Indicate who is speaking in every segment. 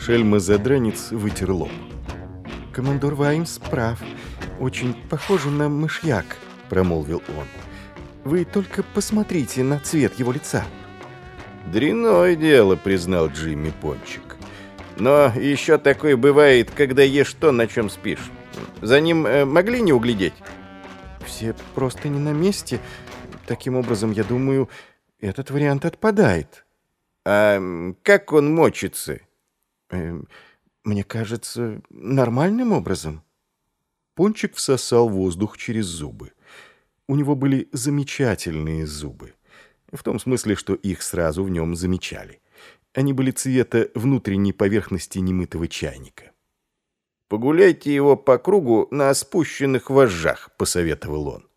Speaker 1: Шельма-задранец вытер лоб.
Speaker 2: «Командор Ваймс прав. Очень похоже на мышьяк», — промолвил он. «Вы только посмотрите на цвет его лица».
Speaker 1: «Дряное дело», — признал Джимми Пончик. «Но еще такое бывает, когда ешь то, на чем спишь. За ним э, могли не углядеть?»
Speaker 2: «Все просто не на месте. Таким образом, я думаю, этот вариант отпадает».
Speaker 1: «А как он мочится?»
Speaker 2: Э, «Мне кажется, нормальным образом».
Speaker 1: Пончик всосал воздух через зубы. У него были замечательные зубы. В том смысле, что их сразу в нем замечали. Они были цвета внутренней поверхности немытого чайника. «Погуляйте его по кругу на спущенных вожжах», — посоветовал он.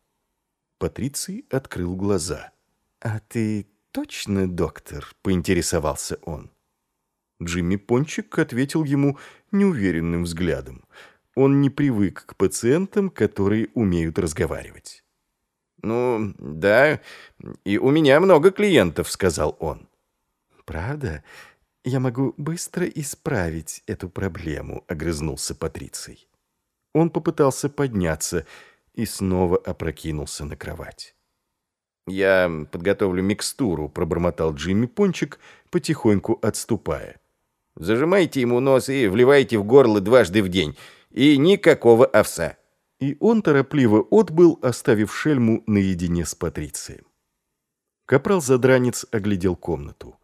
Speaker 1: Патриций открыл глаза.
Speaker 2: «А ты точно доктор?» — поинтересовался он.
Speaker 1: Джимми Пончик ответил ему неуверенным взглядом. Он не привык к пациентам, которые умеют разговаривать. «Ну, да, и у меня много клиентов», — сказал он.
Speaker 2: «Правда? Я могу быстро исправить эту проблему», — огрызнулся Патриций.
Speaker 1: Он попытался подняться и снова опрокинулся на кровать. «Я подготовлю микстуру», — пробормотал Джимми Пончик, потихоньку отступая. «Зажимайте ему нос и вливайте в горло дважды в день, и никакого овса» и он торопливо отбыл, оставив шельму наедине с Патрицием. Капрал-задранец оглядел комнату.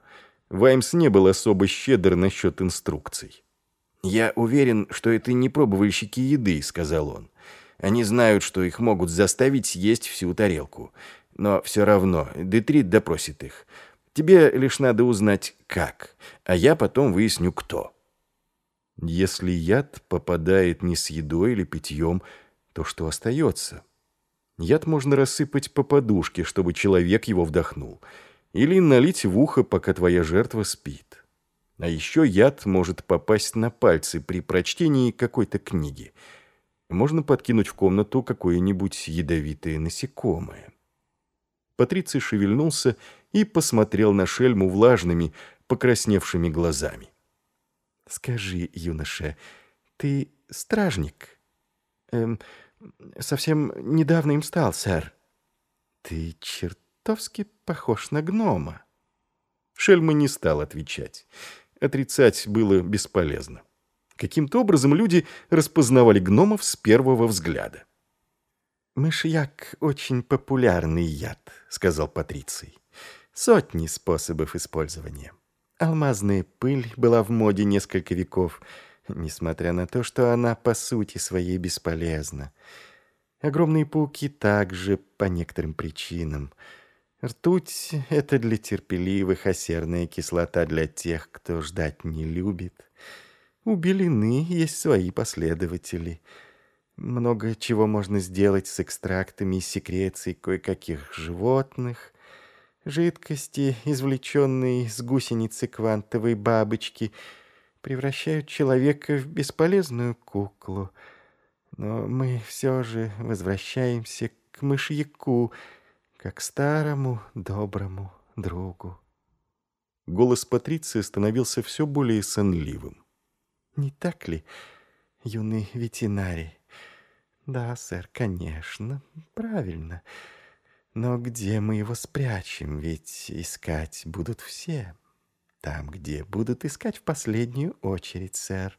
Speaker 1: Ваймс не был особо щедр насчет инструкций. «Я уверен, что это не пробовальщики еды», — сказал он. «Они знают, что их могут заставить съесть всю тарелку. Но все равно, Детрит допросит их. Тебе лишь надо узнать, как, а я потом выясню, кто». Если яд попадает не с едой или питьем, то что остается? Яд можно рассыпать по подушке, чтобы человек его вдохнул, или налить в ухо, пока твоя жертва спит. А еще яд может попасть на пальцы при прочтении какой-то книги. Можно подкинуть в комнату какое-нибудь ядовитое насекомое. Патриций шевельнулся и посмотрел на шельму влажными, покрасневшими глазами.
Speaker 2: «Скажи, юноша, ты стражник?» Эм, совсем недавно им стал, сэр. Ты чертовски похож на гнома.
Speaker 1: Шельма не стал отвечать. Отрицать было бесполезно. Каким-то образом люди распознавали гномов с первого взгляда.
Speaker 2: «Мышьяк — очень популярный яд», — сказал Патриций. «Сотни способов использования. Алмазная пыль была в моде несколько веков — несмотря на то, что она по сути своей бесполезна. Огромные пауки также по некоторым причинам. Ртуть — это для терпеливых, а серная кислота для тех, кто ждать не любит. У белины есть свои последователи. Много чего можно сделать с экстрактами и секрецией кое-каких животных. Жидкости, извлеченные из гусеницы квантовой бабочки — превращают человека в бесполезную куклу. Но мы все же возвращаемся к мышьяку, как старому доброму другу.
Speaker 1: Голос Патриции становился все более сонливым.
Speaker 2: «Не так ли, юный ветеринарий?» «Да, сэр, конечно, правильно. Но где мы его спрячем? Ведь искать будут все». Там, где будут искать в последнюю очередь, сэр.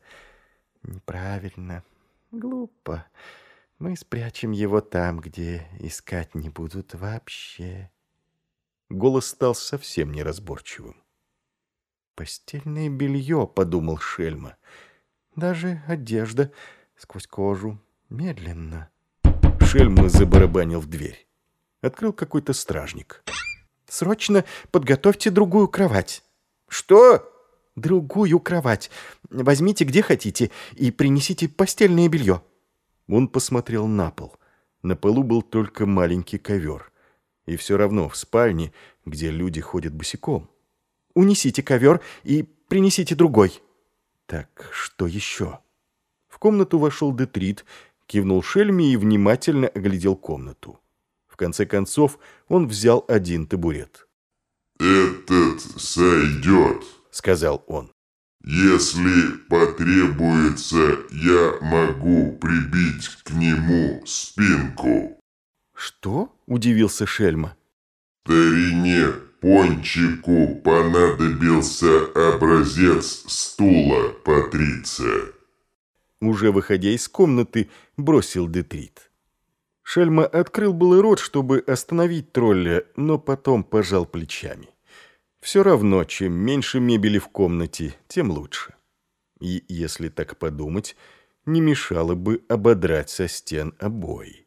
Speaker 2: Неправильно. Глупо. Мы спрячем его там, где искать не будут вообще.
Speaker 1: Голос стал совсем неразборчивым.
Speaker 2: «Постельное белье», — подумал Шельма. «Даже одежда сквозь кожу. Медленно».
Speaker 1: Шельма забарабанил в дверь. Открыл какой-то стражник.
Speaker 2: «Срочно подготовьте другую кровать».
Speaker 1: «Что?»
Speaker 2: «Другую кровать. Возьмите где хотите и принесите постельное белье».
Speaker 1: Он посмотрел на пол. На полу был только маленький ковер. И все равно в спальне, где люди ходят босиком.
Speaker 2: «Унесите ковер и принесите другой».
Speaker 1: «Так, что еще?» В комнату вошел Детрит, кивнул Шельме и внимательно оглядел комнату. В конце концов он взял один табурет.
Speaker 3: «Этот сойдет», —
Speaker 1: сказал он.
Speaker 3: Если потребуется, я могу прибить к нему спинку.
Speaker 1: Что? Удивился Шельма.
Speaker 3: Старине Пончику понадобился образец стула, Патриция.
Speaker 1: Уже выходя из комнаты, бросил Детрит. Шельма открыл был рот, чтобы остановить тролля, но потом пожал плечами. Все равно, чем меньше мебели в комнате, тем лучше. И, если так подумать, не мешало бы ободрать со стен обои.